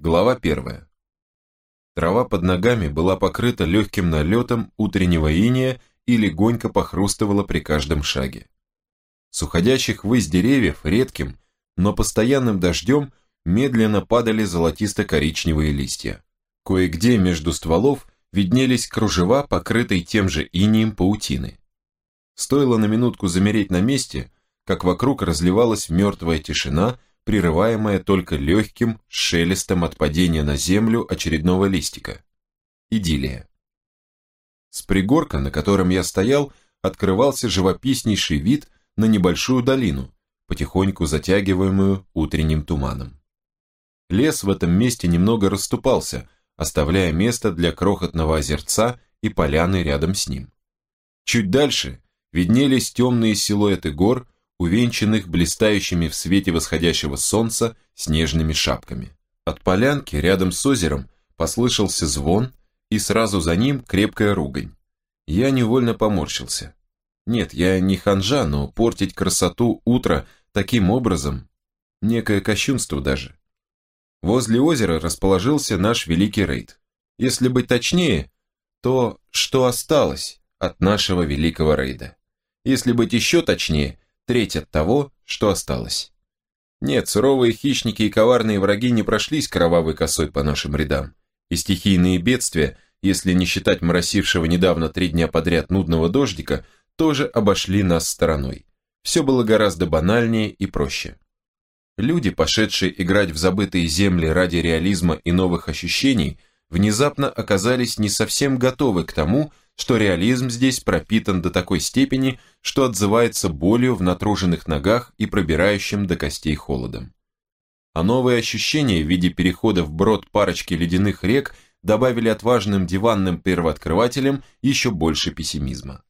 Глава первая. Трава под ногами была покрыта легким налетом утреннего иния и легонько похрустывала при каждом шаге. С уходящих ввысь деревьев редким, но постоянным дождем медленно падали золотисто-коричневые листья. Кое-где между стволов виднелись кружева, покрытые тем же инием паутины. Стоило на минутку замереть на месте, как вокруг разливалась мертвая тишина, прерываемая только легким шелестом от падения на землю очередного листика. Идиллия. С пригорка, на котором я стоял, открывался живописнейший вид на небольшую долину, потихоньку затягиваемую утренним туманом. Лес в этом месте немного расступался, оставляя место для крохотного озерца и поляны рядом с ним. Чуть дальше виднелись темные силуэты гор, увенчанных блистающими в свете восходящего солнца снежными шапками. От полянки рядом с озером послышался звон, и сразу за ним крепкая ругань. Я невольно поморщился. Нет, я не ханжа, но портить красоту утра таким образом – некое кощунство даже. Возле озера расположился наш великий рейд. Если быть точнее, то что осталось от нашего великого рейда. Если быть еще точнее, треть от того, что осталось. Нет, суровые хищники и коварные враги не прошлись кровавой косой по нашим рядам, и стихийные бедствия, если не считать моросившего недавно три дня подряд нудного дождика, тоже обошли нас стороной. Все было гораздо банальнее и проще. Люди, пошедшие играть в забытые земли ради реализма и новых ощущений, внезапно оказались не совсем готовы к тому, что реализм здесь пропитан до такой степени, что отзывается болью в натруженных ногах и пробирающим до костей холодом. А новые ощущения в виде перехода в брод парочки ледяных рек добавили отважным диванным первооткрывателям еще больше пессимизма.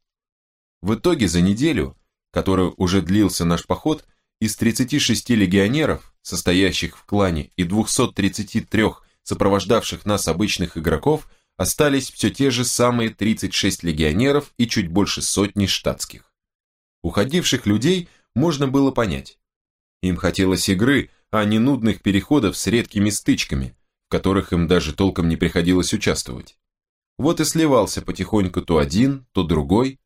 В итоге за неделю, которую уже длился наш поход, из 36 легионеров, состоящих в клане, и 233 сопровождавших нас обычных игроков, остались все те же самые 36 легионеров и чуть больше сотни штатских. Уходивших людей можно было понять. Им хотелось игры, а не нудных переходов с редкими стычками, в которых им даже толком не приходилось участвовать. Вот и сливался потихоньку то один, то другой,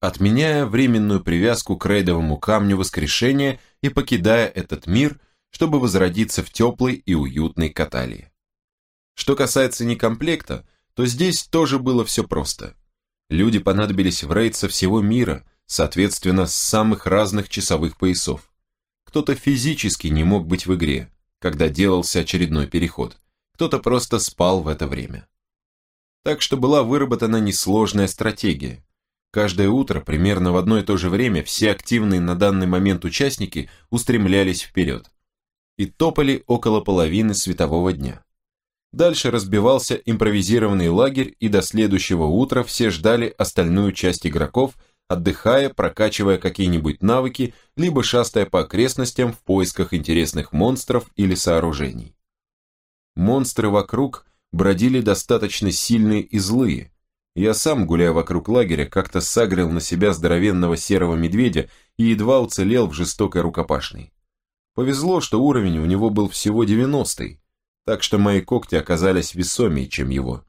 отменяя временную привязку к рейдовому камню воскрешения и покидая этот мир, чтобы возродиться в теплой и уютной каталии. Что касается некомплекта, то здесь тоже было все просто. Люди понадобились в рейд со всего мира, соответственно, с самых разных часовых поясов. Кто-то физически не мог быть в игре, когда делался очередной переход, кто-то просто спал в это время. Так что была выработана несложная стратегия. Каждое утро, примерно в одно и то же время, все активные на данный момент участники устремлялись вперед и топали около половины светового дня. Дальше разбивался импровизированный лагерь, и до следующего утра все ждали остальную часть игроков, отдыхая, прокачивая какие-нибудь навыки, либо шастая по окрестностям в поисках интересных монстров или сооружений. Монстры вокруг бродили достаточно сильные и злые. Я сам, гуляя вокруг лагеря, как-то сагрил на себя здоровенного серого медведя и едва уцелел в жестокой рукопашной. Повезло, что уровень у него был всего 90 так что мои когти оказались весомее, чем его.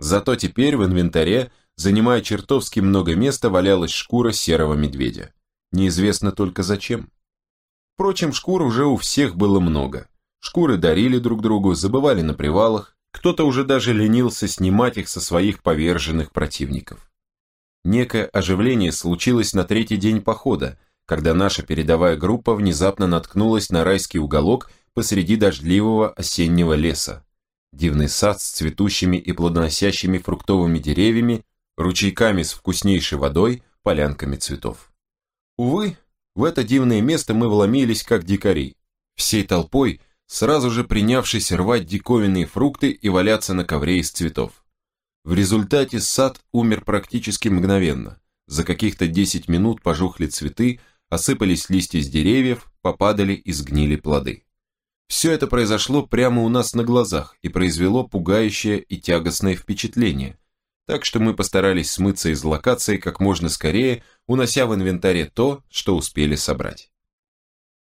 Зато теперь в инвентаре, занимая чертовски много места, валялась шкура серого медведя. Неизвестно только зачем. Впрочем, шкур уже у всех было много. Шкуры дарили друг другу, забывали на привалах, кто-то уже даже ленился снимать их со своих поверженных противников. Некое оживление случилось на третий день похода, когда наша передовая группа внезапно наткнулась на райский уголок, посреди дождливого осеннего леса. Дивный сад с цветущими и плодоносящими фруктовыми деревьями, ручейками с вкуснейшей водой, полянками цветов. Увы, в это дивное место мы вломились как дикари, всей толпой, сразу же принявшись рвать диковинные фрукты и валяться на ковре из цветов. В результате сад умер практически мгновенно. За каких-то 10 минут пожухли цветы, осыпались листья с деревьев, попадали и сгнили плоды. Все это произошло прямо у нас на глазах и произвело пугающее и тягостное впечатление, так что мы постарались смыться из локации как можно скорее, унося в инвентаре то, что успели собрать.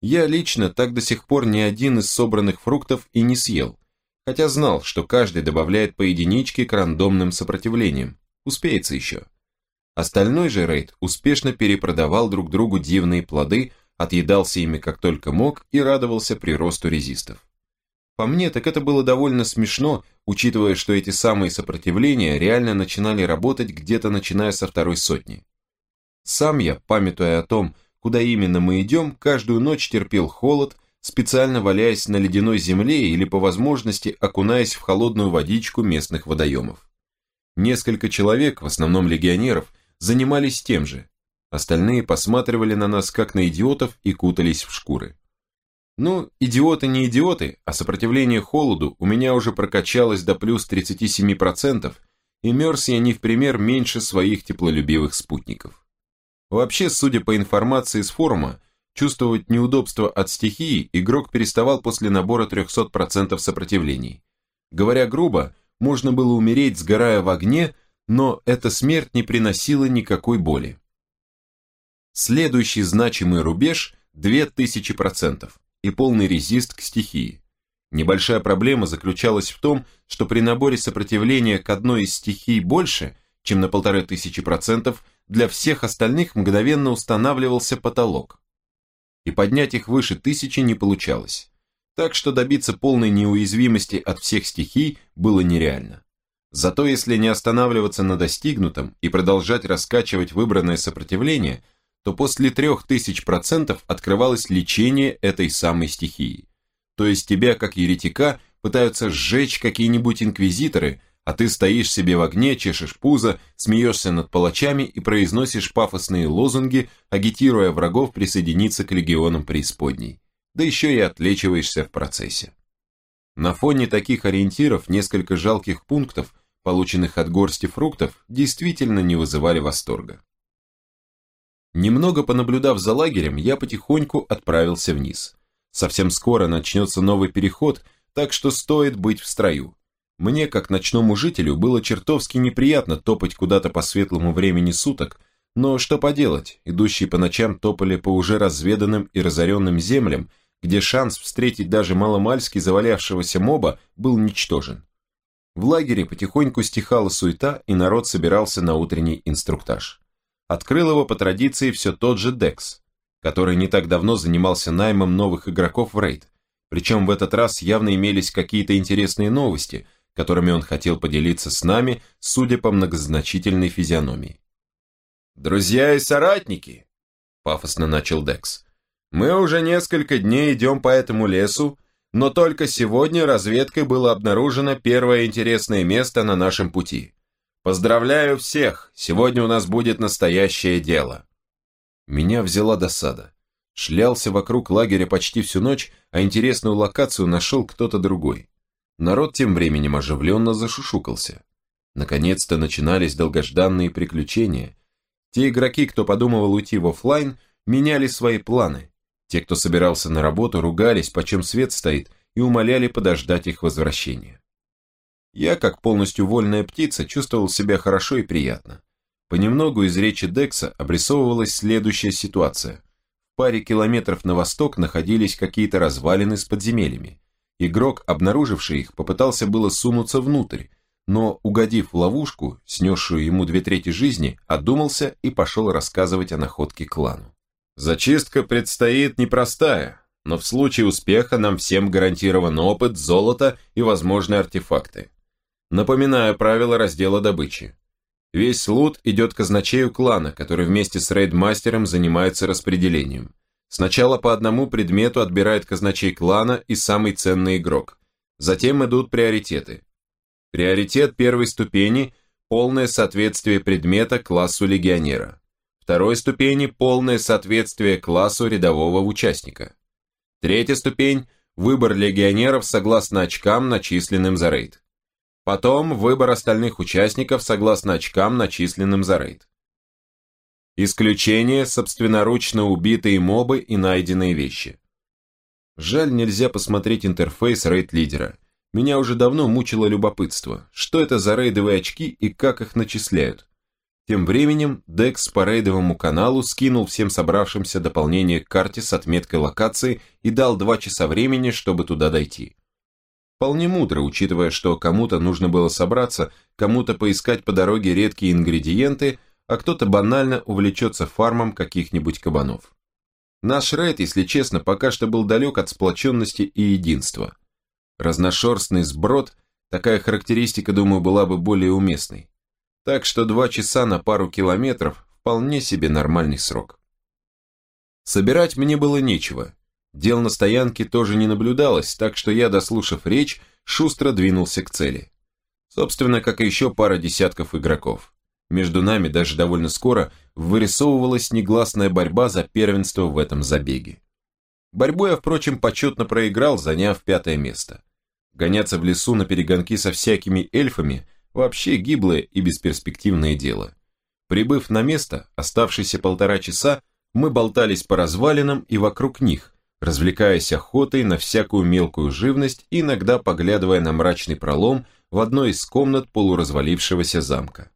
Я лично так до сих пор ни один из собранных фруктов и не съел, хотя знал, что каждый добавляет по единичке к рандомным сопротивлениям. Успеется еще. Остальной же рейд успешно перепродавал друг другу дивные плоды, отъедался ими как только мог и радовался приросту резистов. По мне, так это было довольно смешно, учитывая, что эти самые сопротивления реально начинали работать где-то начиная со второй сотни. Сам я, памятуя о том, куда именно мы идем, каждую ночь терпел холод, специально валяясь на ледяной земле или по возможности окунаясь в холодную водичку местных водоемов. Несколько человек, в основном легионеров, занимались тем же. Остальные посматривали на нас как на идиотов и кутались в шкуры. Ну, идиоты не идиоты, а сопротивление холоду у меня уже прокачалось до плюс 37%, и мерз я не в пример меньше своих теплолюбивых спутников. Вообще, судя по информации с форума, чувствовать неудобство от стихии игрок переставал после набора 300% сопротивлений. Говоря грубо, можно было умереть, сгорая в огне, но эта смерть не приносила никакой боли. Следующий значимый рубеж – 2000% и полный резист к стихии. Небольшая проблема заключалась в том, что при наборе сопротивления к одной из стихий больше, чем на полторы тысячи процентов, для всех остальных мгновенно устанавливался потолок. И поднять их выше тысячи не получалось. Так что добиться полной неуязвимости от всех стихий было нереально. Зато если не останавливаться на достигнутом и продолжать раскачивать выбранное сопротивление, то после 3000% открывалось лечение этой самой стихии. То есть тебя, как еретика, пытаются сжечь какие-нибудь инквизиторы, а ты стоишь себе в огне, чешешь пузо, смеешься над палачами и произносишь пафосные лозунги, агитируя врагов присоединиться к легионам преисподней. Да еще и отлечиваешься в процессе. На фоне таких ориентиров несколько жалких пунктов, полученных от горсти фруктов, действительно не вызывали восторга. Немного понаблюдав за лагерем, я потихоньку отправился вниз. Совсем скоро начнется новый переход, так что стоит быть в строю. Мне, как ночному жителю, было чертовски неприятно топать куда-то по светлому времени суток, но что поделать, идущие по ночам топали по уже разведанным и разоренным землям, где шанс встретить даже маломальски завалявшегося моба был ничтожен. В лагере потихоньку стихала суета, и народ собирался на утренний инструктаж. Открыл его по традиции все тот же Декс, который не так давно занимался наймом новых игроков в рейд, причем в этот раз явно имелись какие-то интересные новости – которыми он хотел поделиться с нами, судя по многозначительной физиономии. «Друзья и соратники!» – пафосно начал Декс. «Мы уже несколько дней идем по этому лесу, но только сегодня разведкой было обнаружено первое интересное место на нашем пути. Поздравляю всех, сегодня у нас будет настоящее дело». Меня взяла досада. Шлялся вокруг лагеря почти всю ночь, а интересную локацию нашел кто-то другой. Народ тем временем оживленно зашушукался. Наконец-то начинались долгожданные приключения. Те игроки, кто подумывал уйти в офлайн, меняли свои планы. Те, кто собирался на работу, ругались, почем свет стоит, и умоляли подождать их возвращения. Я, как полностью вольная птица, чувствовал себя хорошо и приятно. Понемногу из речи Декса обрисовывалась следующая ситуация. В паре километров на восток находились какие-то развалины с подземельями. Игрок, обнаруживший их, попытался было сунуться внутрь, но, угодив в ловушку, снесшую ему две трети жизни, одумался и пошел рассказывать о находке клану. Зачистка предстоит непростая, но в случае успеха нам всем гарантирован опыт, золото и возможные артефакты. Напоминаю правила раздела добычи. Весь лут идет казначею клана, который вместе с рейдмастером занимается распределением. Сначала по одному предмету отбирает казначей клана и самый ценный игрок. Затем идут приоритеты. Приоритет первой ступени – полное соответствие предмета классу легионера. Второй ступени – полное соответствие классу рядового участника. Третья ступень – выбор легионеров согласно очкам, начисленным за рейд. Потом выбор остальных участников согласно очкам, начисленным за рейд. Исключение – собственноручно убитые мобы и найденные вещи. Жаль, нельзя посмотреть интерфейс рейд-лидера. Меня уже давно мучило любопытство, что это за рейдовые очки и как их начисляют. Тем временем Декс по рейдовому каналу скинул всем собравшимся дополнение к карте с отметкой локации и дал два часа времени, чтобы туда дойти. Вполне мудро, учитывая, что кому-то нужно было собраться, кому-то поискать по дороге редкие ингредиенты, а кто-то банально увлечется фармом каких-нибудь кабанов. Наш рейд, если честно, пока что был далек от сплоченности и единства. Разношерстный сброд, такая характеристика, думаю, была бы более уместной. Так что два часа на пару километров – вполне себе нормальный срок. Собирать мне было нечего. Дел на стоянке тоже не наблюдалось, так что я, дослушав речь, шустро двинулся к цели. Собственно, как и еще пара десятков игроков. Между нами даже довольно скоро вырисовывалась негласная борьба за первенство в этом забеге. Борьбу я, впрочем, почетно проиграл, заняв пятое место. Гоняться в лесу на перегонки со всякими эльфами – вообще гиблое и бесперспективное дело. Прибыв на место, оставшиеся полтора часа, мы болтались по развалинам и вокруг них, развлекаясь охотой на всякую мелкую живность иногда поглядывая на мрачный пролом в одной из комнат полуразвалившегося замка.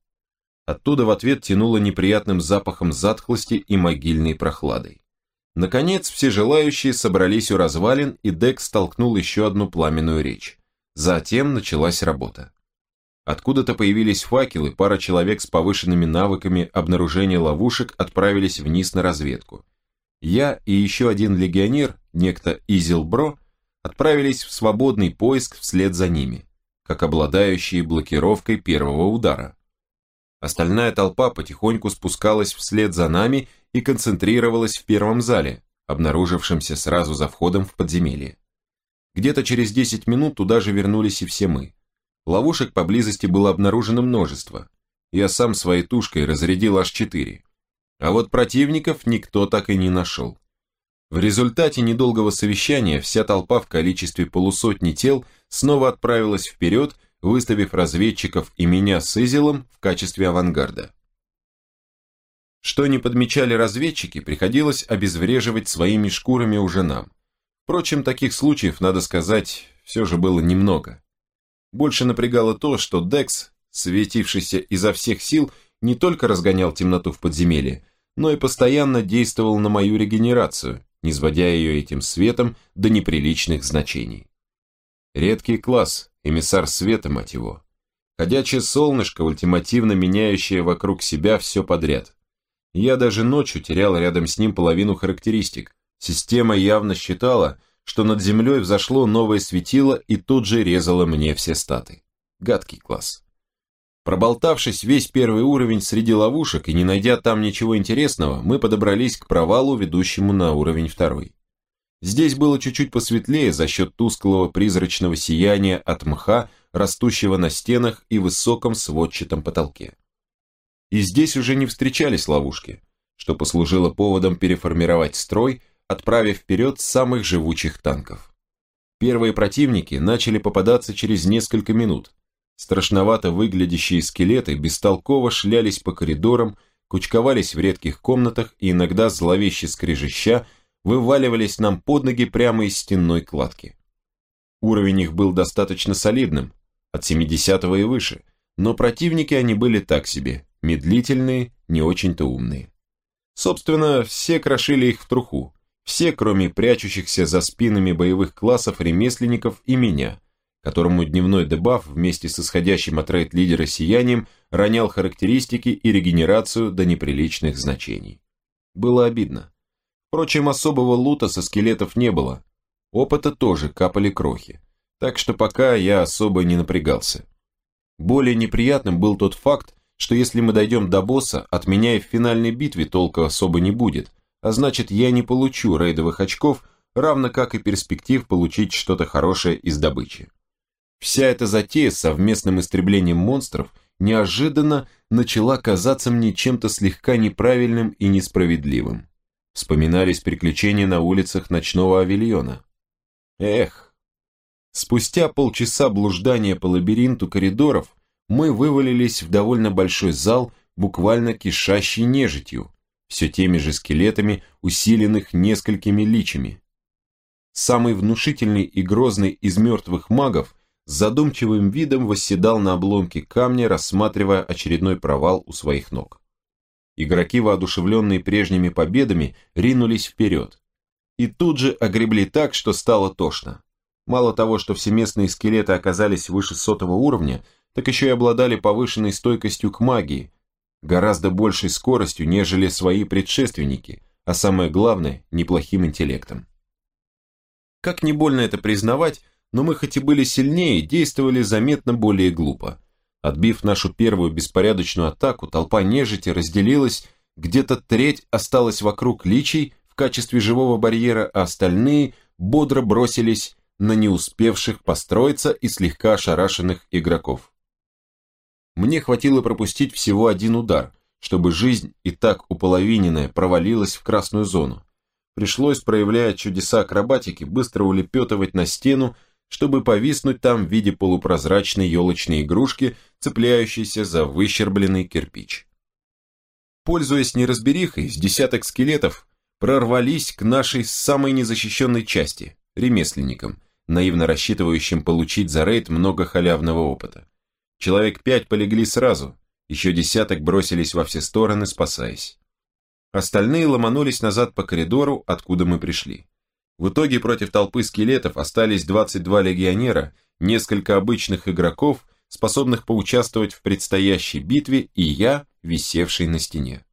Оттуда в ответ тянуло неприятным запахом затхлости и могильной прохладой. Наконец, все желающие собрались у развалин, и Дек столкнул еще одну пламенную речь. Затем началась работа. Откуда-то появились факелы, пара человек с повышенными навыками обнаружения ловушек отправились вниз на разведку. Я и еще один легионер, некто Изилбро, отправились в свободный поиск вслед за ними, как обладающие блокировкой первого удара. Остальная толпа потихоньку спускалась вслед за нами и концентрировалась в первом зале, обнаружившемся сразу за входом в подземелье. Где-то через 10 минут туда же вернулись и все мы. Ловушек поблизости было обнаружено множество. Я сам своей тушкой разрядил аж четыре. А вот противников никто так и не нашел. В результате недолгого совещания вся толпа в количестве полусотни тел снова отправилась вперед выставив разведчиков и меня с Изилом в качестве авангарда. Что не подмечали разведчики, приходилось обезвреживать своими шкурами уже нам. Впрочем, таких случаев, надо сказать, все же было немного. Больше напрягало то, что Декс, светившийся изо всех сил, не только разгонял темноту в подземелье, но и постоянно действовал на мою регенерацию, не сводя ее этим светом до неприличных значений. Редкий класс, эмиссар света, мать его. Ходячее солнышко, ультимативно меняющее вокруг себя все подряд. Я даже ночью терял рядом с ним половину характеристик. Система явно считала, что над землей взошло новое светило и тут же резало мне все статы. Гадкий класс. Проболтавшись весь первый уровень среди ловушек и не найдя там ничего интересного, мы подобрались к провалу, ведущему на уровень второй. Здесь было чуть-чуть посветлее за счет тусклого призрачного сияния от мха, растущего на стенах и высоком сводчатом потолке. И здесь уже не встречались ловушки, что послужило поводом переформировать строй, отправив вперед самых живучих танков. Первые противники начали попадаться через несколько минут. Страшновато выглядящие скелеты бестолково шлялись по коридорам, кучковались в редких комнатах и иногда зловеще скрежеща вываливались нам под ноги прямо из стенной кладки. Уровень их был достаточно солидным, от 70 и выше, но противники они были так себе, медлительные, не очень-то умные. Собственно, все крошили их в труху, все, кроме прячущихся за спинами боевых классов ремесленников и меня, которому дневной дебаф вместе с исходящим от рейд-лидера сиянием ронял характеристики и регенерацию до неприличных значений. Было обидно. Впрочем, особого лута со скелетов не было. Опыта тоже капали крохи. Так что пока я особо не напрягался. Более неприятным был тот факт, что если мы дойдем до босса, от меня и в финальной битве толка особо не будет, а значит я не получу рейдовых очков, равно как и перспектив получить что-то хорошее из добычи. Вся эта затея с совместным истреблением монстров неожиданно начала казаться мне чем-то слегка неправильным и несправедливым. Вспоминались приключения на улицах ночного авильона. Эх! Спустя полчаса блуждания по лабиринту коридоров мы вывалились в довольно большой зал, буквально кишащий нежитью, все теми же скелетами, усиленных несколькими личами. Самый внушительный и грозный из мертвых магов с задумчивым видом восседал на обломке камня, рассматривая очередной провал у своих ног. Игроки, воодушевленные прежними победами, ринулись вперед. И тут же огребли так, что стало тошно. Мало того, что всеместные скелеты оказались выше сотого уровня, так еще и обладали повышенной стойкостью к магии, гораздо большей скоростью, нежели свои предшественники, а самое главное, неплохим интеллектом. Как не больно это признавать, но мы хоть и были сильнее, действовали заметно более глупо. Отбив нашу первую беспорядочную атаку, толпа нежити разделилась, где-то треть осталась вокруг личий в качестве живого барьера, а остальные бодро бросились на не успевших построиться и слегка ошарашенных игроков. Мне хватило пропустить всего один удар, чтобы жизнь, и так уполовиненная, провалилась в красную зону. Пришлось, проявляя чудеса акробатики, быстро улепетывать на стену, чтобы повиснуть там в виде полупрозрачной елочной игрушки, цепляющейся за выщербленный кирпич. Пользуясь неразберихой, с десяток скелетов прорвались к нашей самой незащищенной части – ремесленникам, наивно рассчитывающим получить за рейд много халявного опыта. Человек пять полегли сразу, еще десяток бросились во все стороны, спасаясь. Остальные ломанулись назад по коридору, откуда мы пришли. В итоге против толпы скелетов остались 22 легионера, несколько обычных игроков, способных поучаствовать в предстоящей битве, и я, висевший на стене.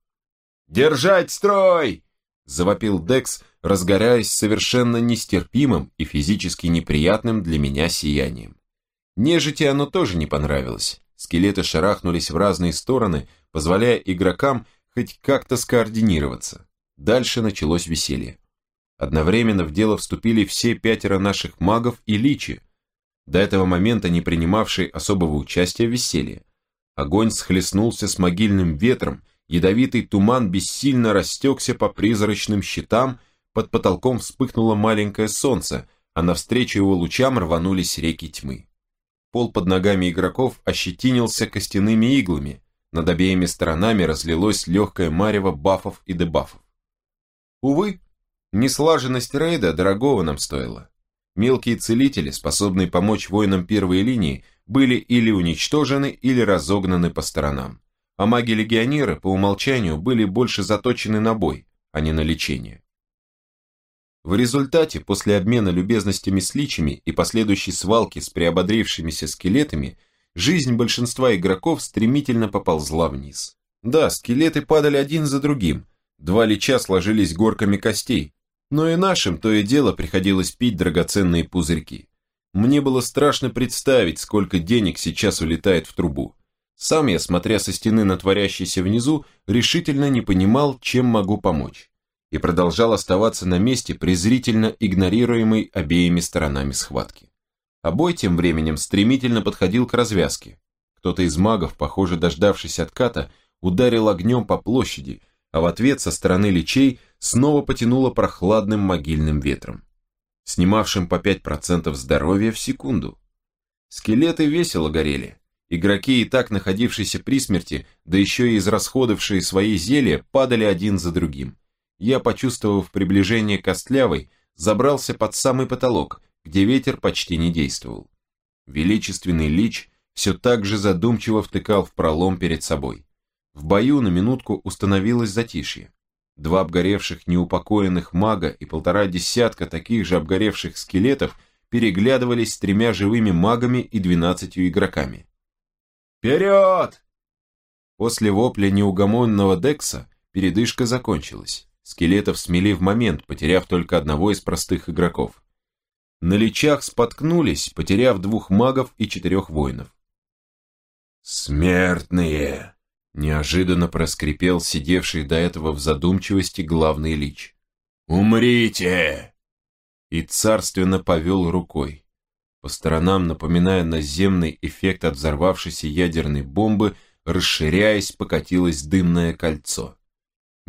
«Держать строй!» – завопил Декс, разгоряясь совершенно нестерпимым и физически неприятным для меня сиянием. Нежити оно тоже не понравилось. Скелеты шарахнулись в разные стороны, позволяя игрокам хоть как-то скоординироваться. Дальше началось веселье. Одновременно в дело вступили все пятеро наших магов и личи, до этого момента не принимавшие особого участия в веселье. Огонь схлестнулся с могильным ветром, ядовитый туман бессильно растекся по призрачным щитам, под потолком вспыхнуло маленькое солнце, а навстречу его лучам рванулись реки тьмы. Пол под ногами игроков ощетинился костяными иглами, над обеими сторонами разлилось легкое марево бафов и дебафов. Увы, неслаженность рейда дорогого нам стоила. Мелкие целители, способные помочь воинам первой линии, были или уничтожены, или разогнаны по сторонам. А маги-легионеры по умолчанию были больше заточены на бой, а не на лечение. В результате, после обмена любезностями с личами и последующей свалки с приободрившимися скелетами, жизнь большинства игроков стремительно поползла вниз. Да, скелеты падали один за другим, два лича сложились горками костей, но и нашим то и дело приходилось пить драгоценные пузырьки. Мне было страшно представить, сколько денег сейчас улетает в трубу. Сам я, смотря со стены на творящийся внизу, решительно не понимал, чем могу помочь и продолжал оставаться на месте, презрительно игнорируемый обеими сторонами схватки. А бой тем временем стремительно подходил к развязке. Кто-то из магов, похоже дождавшись отката, ударил огнем по площади, а в ответ со стороны лечей снова потянуло прохладным могильным ветром, снимавшим по 5% здоровья в секунду. Скелеты весело горели. Игроки, и так находившиеся при смерти, да еще и израсходовавшие свои зелья, падали один за другим я, почувствовав приближение Костлявой, забрался под самый потолок, где ветер почти не действовал. Величественный лич все так же задумчиво втыкал в пролом перед собой. В бою на минутку установилось затишье. Два обгоревших неупокоенных мага и полтора десятка таких же обгоревших скелетов переглядывались с тремя живыми магами и двенадцатью игроками. «Вперед!» После вопля неугомонного Декса передышка закончилась. Скелетов смели в момент, потеряв только одного из простых игроков. На личах споткнулись, потеряв двух магов и четырех воинов. «Смертные!» – неожиданно проскрипел сидевший до этого в задумчивости главный лич. «Умрите!» И царственно повел рукой. По сторонам, напоминая наземный эффект от взорвавшейся ядерной бомбы, расширяясь, покатилось дымное кольцо.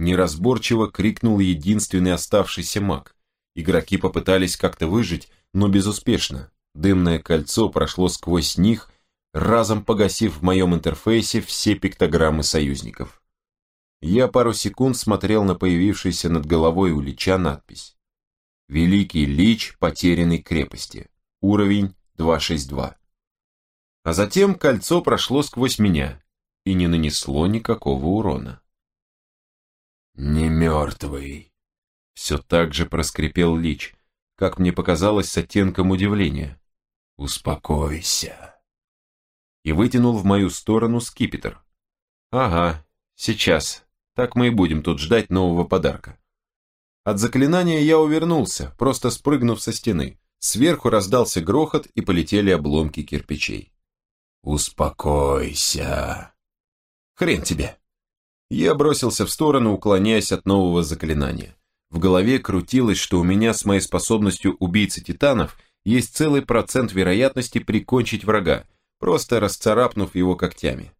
Неразборчиво крикнул единственный оставшийся маг. Игроки попытались как-то выжить, но безуспешно. Дымное кольцо прошло сквозь них, разом погасив в моем интерфейсе все пиктограммы союзников. Я пару секунд смотрел на появившуюся над головой у Лича надпись. Великий Лич потерянной крепости. Уровень 262. А затем кольцо прошло сквозь меня и не нанесло никакого урона. «Не мертвый», — все так же проскрипел Лич. как мне показалось, с оттенком удивления. «Успокойся!» И вытянул в мою сторону скипетр. «Ага, сейчас. Так мы и будем тут ждать нового подарка». От заклинания я увернулся, просто спрыгнув со стены. Сверху раздался грохот и полетели обломки кирпичей. «Успокойся!» «Хрен тебе!» Я бросился в сторону, уклоняясь от нового заклинания. В голове крутилось, что у меня с моей способностью убийцы титанов есть целый процент вероятности прикончить врага, просто расцарапнув его когтями.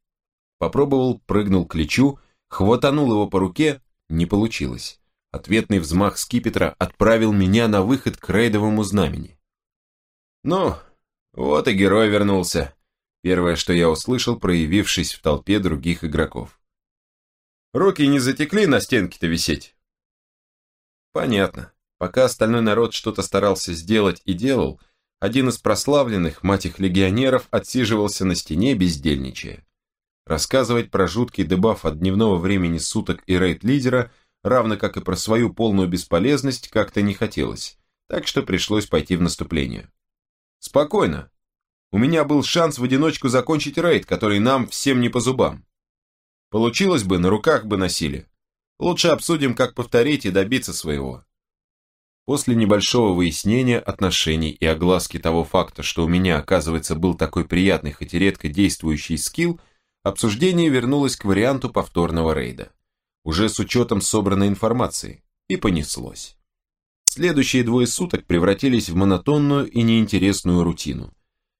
Попробовал, прыгнул к лечу, хватанул его по руке, не получилось. Ответный взмах скипетра отправил меня на выход к рейдовому знамени. Ну, вот и герой вернулся. Первое, что я услышал, проявившись в толпе других игроков. Руки не затекли на стенке-то висеть? Понятно. Пока остальной народ что-то старался сделать и делал, один из прославленных, мать их легионеров, отсиживался на стене, бездельничая. Рассказывать про жуткий дебаф от дневного времени суток и рейд-лидера, равно как и про свою полную бесполезность, как-то не хотелось, так что пришлось пойти в наступление. Спокойно. У меня был шанс в одиночку закончить рейд, который нам всем не по зубам. Получилось бы, на руках бы носили. Лучше обсудим, как повторить и добиться своего. После небольшого выяснения отношений и огласки того факта, что у меня, оказывается, был такой приятный, хоть и редко действующий скилл, обсуждение вернулось к варианту повторного рейда. Уже с учетом собранной информации. И понеслось. Следующие двое суток превратились в монотонную и неинтересную рутину.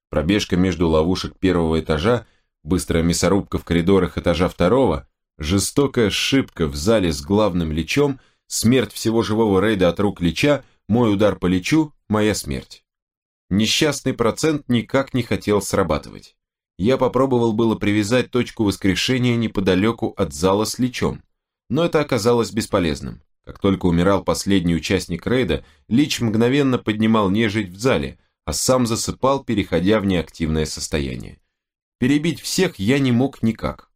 Пробежка между ловушек первого этажа, быстрая мясорубка в коридорах этажа второго, Жестокая шибка в зале с главным лечом, смерть всего живого рейда от рук леча, мой удар по лечу, моя смерть. Несчастный процент никак не хотел срабатывать. Я попробовал было привязать точку воскрешения неподалеку от зала с лечом, но это оказалось бесполезным. Как только умирал последний участник рейда, Лич мгновенно поднимал нежить в зале, а сам засыпал, переходя в неактивное состояние. Перебить всех я не мог никак.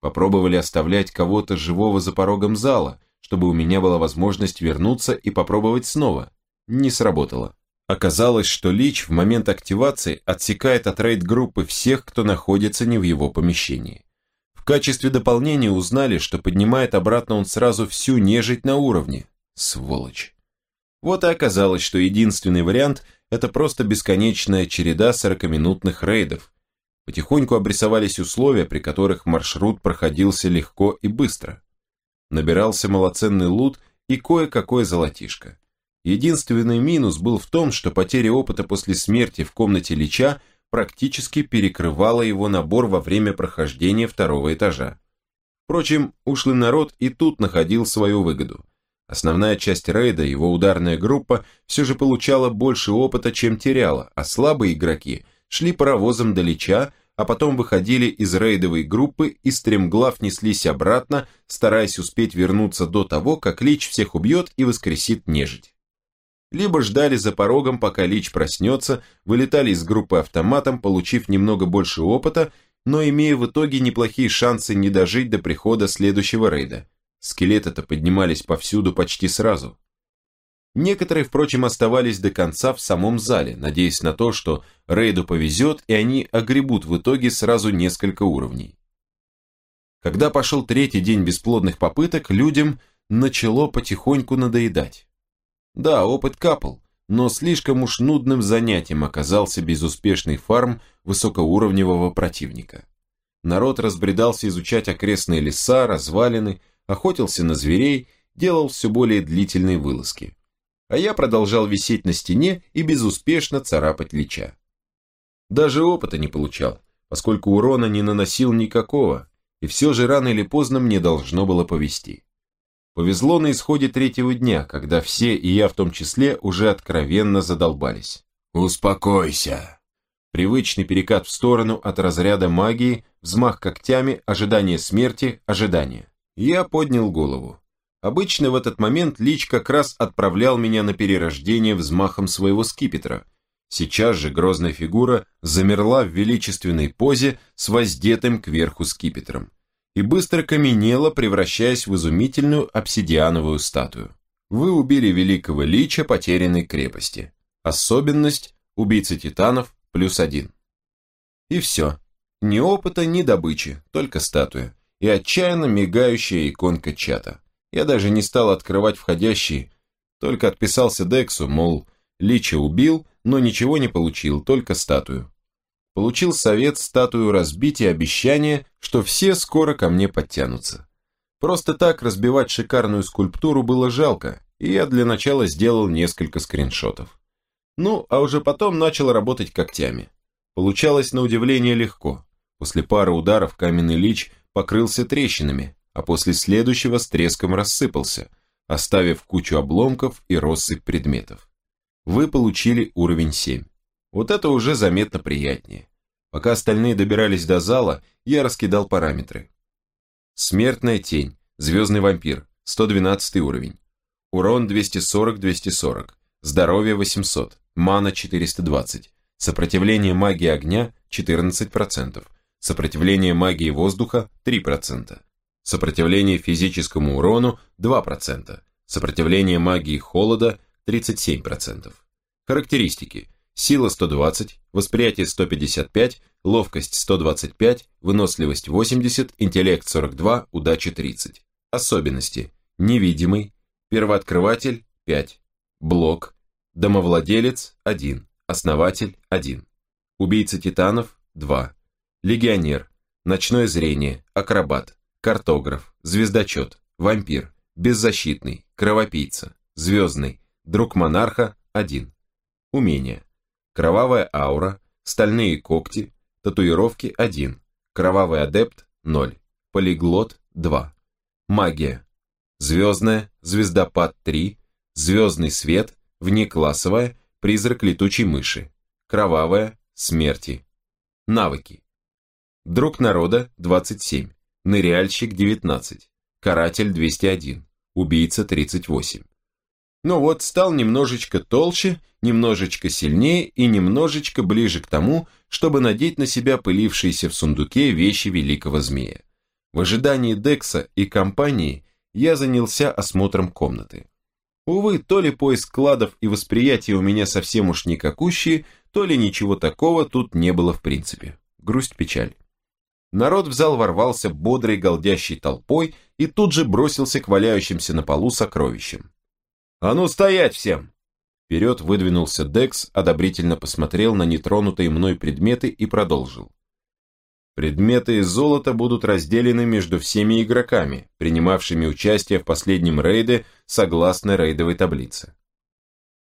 Попробовали оставлять кого-то живого за порогом зала, чтобы у меня была возможность вернуться и попробовать снова. Не сработало. Оказалось, что Лич в момент активации отсекает от рейд-группы всех, кто находится не в его помещении. В качестве дополнения узнали, что поднимает обратно он сразу всю нежить на уровне. Сволочь. Вот и оказалось, что единственный вариант – это просто бесконечная череда 40-минутных рейдов, Потихоньку обрисовались условия, при которых маршрут проходился легко и быстро. Набирался малоценный лут и кое-какое золотишко. Единственный минус был в том, что потеря опыта после смерти в комнате Лича практически перекрывала его набор во время прохождения второго этажа. Впрочем, ушлый народ и тут находил свою выгоду. Основная часть рейда, его ударная группа, все же получала больше опыта, чем теряла, а слабые игроки – шли паровозом до Лича, а потом выходили из рейдовой группы и стремглав неслись обратно, стараясь успеть вернуться до того, как Лич всех убьет и воскресит нежить. Либо ждали за порогом, пока Лич проснется, вылетали из группы автоматом, получив немного больше опыта, но имея в итоге неплохие шансы не дожить до прихода следующего рейда. Скелеты-то поднимались повсюду почти сразу. Некоторые, впрочем, оставались до конца в самом зале, надеясь на то, что рейду повезет, и они огребут в итоге сразу несколько уровней. Когда пошел третий день бесплодных попыток, людям начало потихоньку надоедать. Да, опыт капал, но слишком уж нудным занятием оказался безуспешный фарм высокоуровневого противника. Народ разбредался изучать окрестные леса, развалины, охотился на зверей, делал все более длительные вылазки а я продолжал висеть на стене и безуспешно царапать лича. Даже опыта не получал, поскольку урона не наносил никакого, и все же рано или поздно мне должно было повезти. Повезло на исходе третьего дня, когда все, и я в том числе, уже откровенно задолбались. «Успокойся!» Привычный перекат в сторону от разряда магии, взмах когтями, ожидание смерти, ожидание. Я поднял голову. Обычно в этот момент Лич как раз отправлял меня на перерождение взмахом своего скипетра. Сейчас же грозная фигура замерла в величественной позе с воздетым кверху скипетром и быстро каменела, превращаясь в изумительную обсидиановую статую. Вы убили великого лича потерянной крепости. Особенность – убийца титанов плюс один. И все. Ни опыта, ни добычи, только статуя. И отчаянно мигающая иконка чата. Я даже не стал открывать входящие, только отписался Дексу, мол, Лича убил, но ничего не получил, только статую. Получил совет статую разбить и обещание, что все скоро ко мне подтянутся. Просто так разбивать шикарную скульптуру было жалко, и я для начала сделал несколько скриншотов. Ну, а уже потом начал работать когтями. Получалось на удивление легко. После пары ударов каменный лич покрылся трещинами, а после следующего с треском рассыпался, оставив кучу обломков и россыпь предметов. Вы получили уровень 7. Вот это уже заметно приятнее. Пока остальные добирались до зала, я раскидал параметры. Смертная тень, звездный вампир, 112 уровень. Урон 240-240, здоровье 800, мана 420, сопротивление магии огня 14%, сопротивление магии воздуха 3%, сопротивление физическому урону 2%, сопротивление магии холода 37%. Характеристики. Сила 120, восприятие 155, ловкость 125, выносливость 80, интеллект 42, удача 30. Особенности. Невидимый, первооткрыватель 5, блок, домовладелец 1, основатель 1, убийца титанов 2, легионер, ночное зрение, акробат, картограф, звездочет, вампир, беззащитный, кровопийца, звездный, друг монарха 1. Умения. Кровавая аура, стальные когти, татуировки 1, кровавый адепт 0, полиглот 2. Магия. Звездная, звездопад 3, звездный свет, внеклассовая, призрак летучей мыши, кровавая, смерти. Навыки. Друг народа 27, ныряльщик 19, каратель 201, убийца 38. Ну вот, стал немножечко толще, немножечко сильнее и немножечко ближе к тому, чтобы надеть на себя пылившиеся в сундуке вещи великого змея. В ожидании Декса и компании я занялся осмотром комнаты. Увы, то ли поиск кладов и восприятие у меня совсем уж никакущие, то ли ничего такого тут не было в принципе. Грусть-печаль. Народ в зал ворвался бодрой голдящей толпой и тут же бросился к валяющимся на полу сокровищам. «А ну стоять всем!» Вперед выдвинулся Декс, одобрительно посмотрел на нетронутые мной предметы и продолжил. Предметы из золота будут разделены между всеми игроками, принимавшими участие в последнем рейде согласно рейдовой таблице.